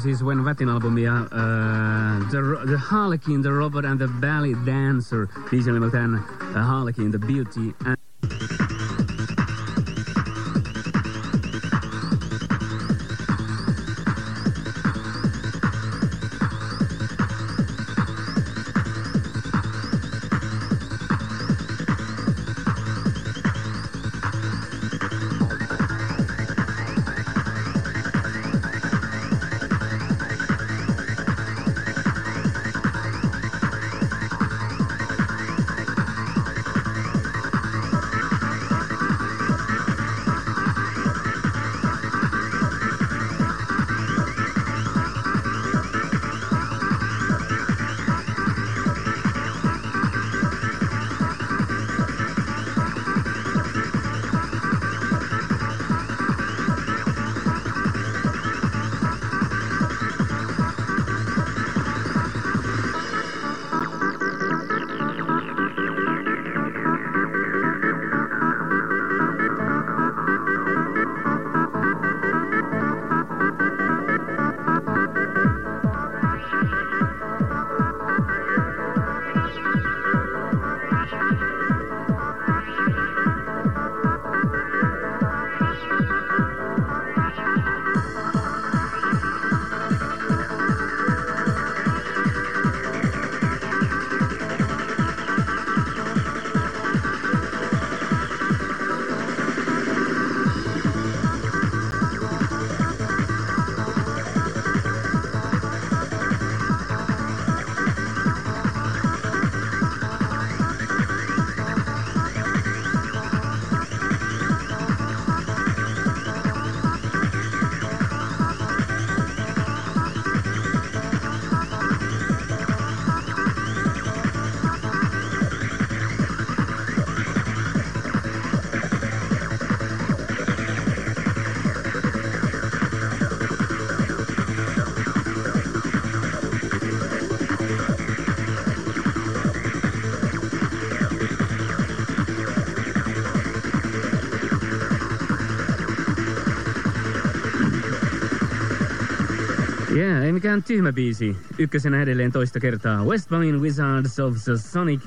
time When Wetin albumia. uh, the, the Harlequin, the robber, and the Ballet Dancer. Liesje Limoutin, the Harlequin, the Beauty and Yeah, ei mikään tyhmä biisi. Ykkösenä edelleen toista kertaa. West Palin Wizards of the Sonic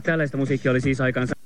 tällaista musiikkia oli siis aikansa.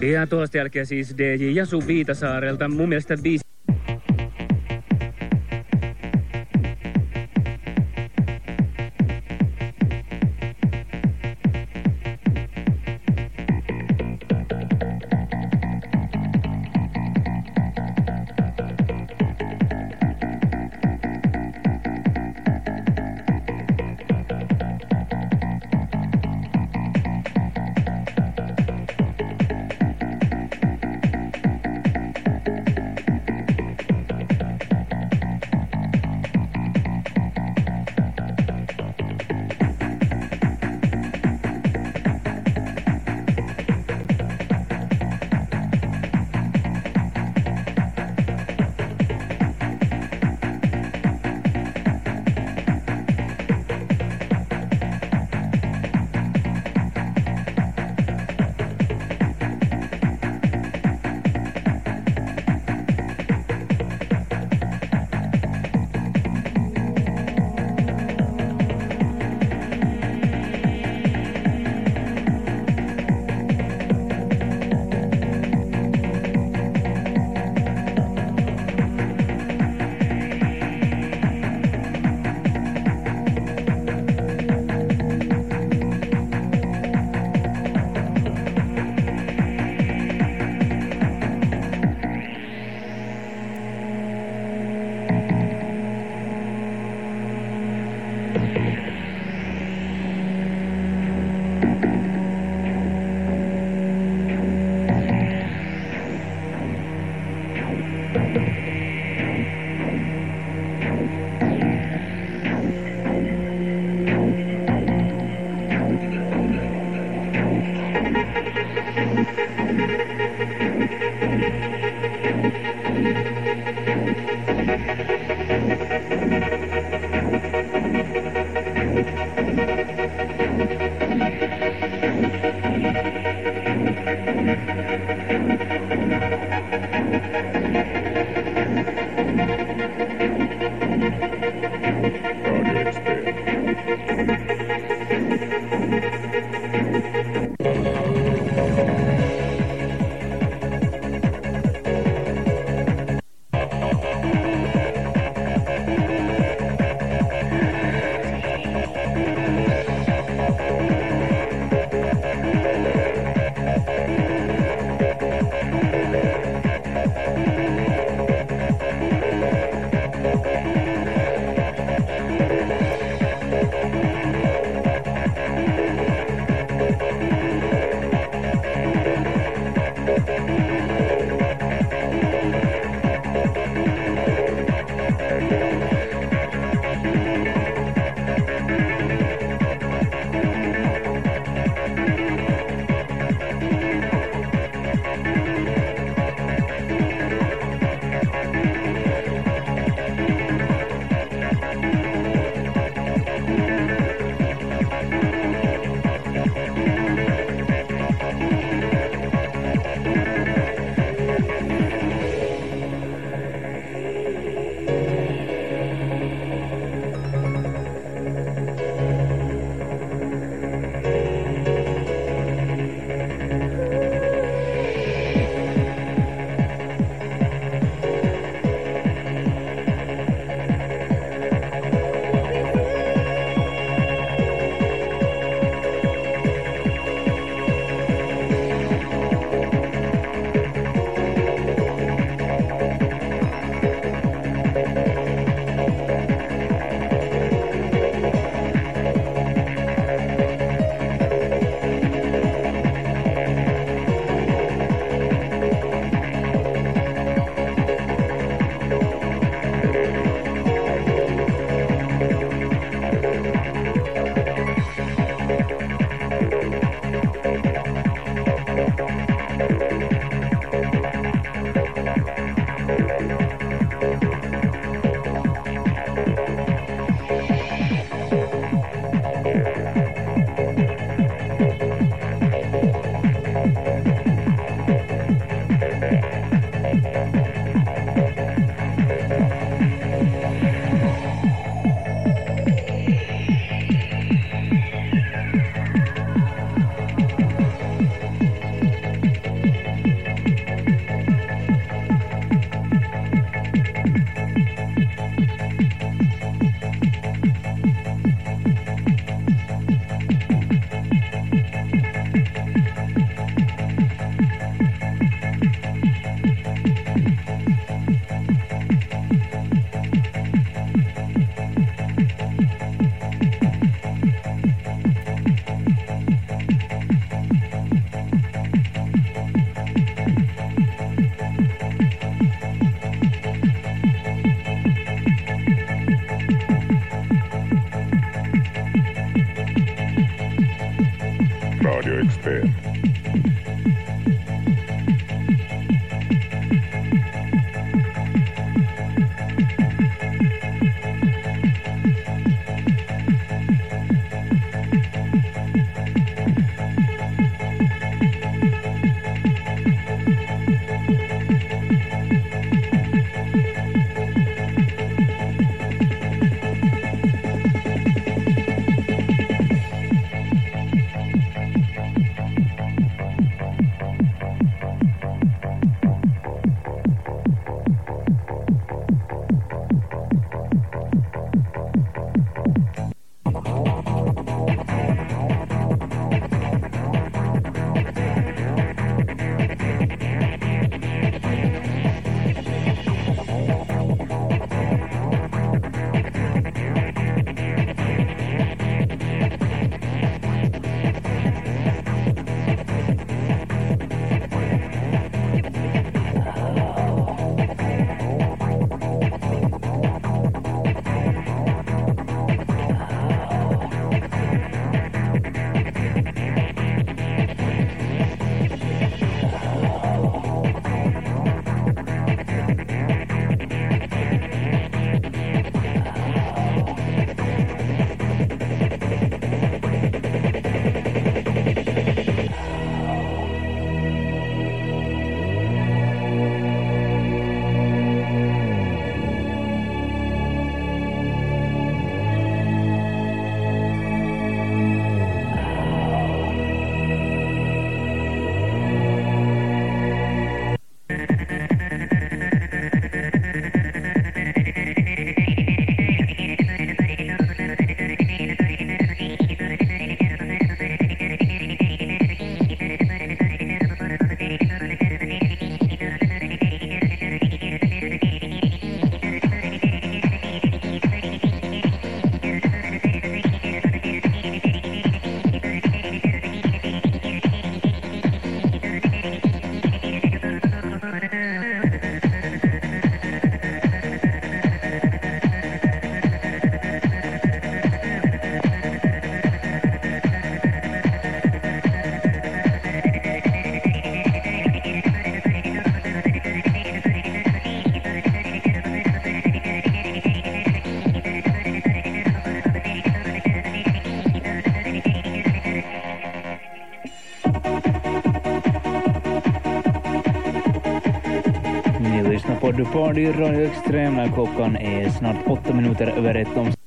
Ja tuosta jälkeen siis DJ Jasu Viitasaarelta. Mun mielestä biisi audio expert. Lyssnar på Dupardy Radio Extrem. Klockan är snart åtta minuter över ett. De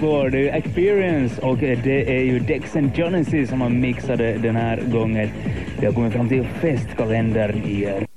du har Floor du Experience och det är ju eh, Dexen Jonesy som har mixat eh, den här gången. Vi har kommit fram till festkalendern i eh,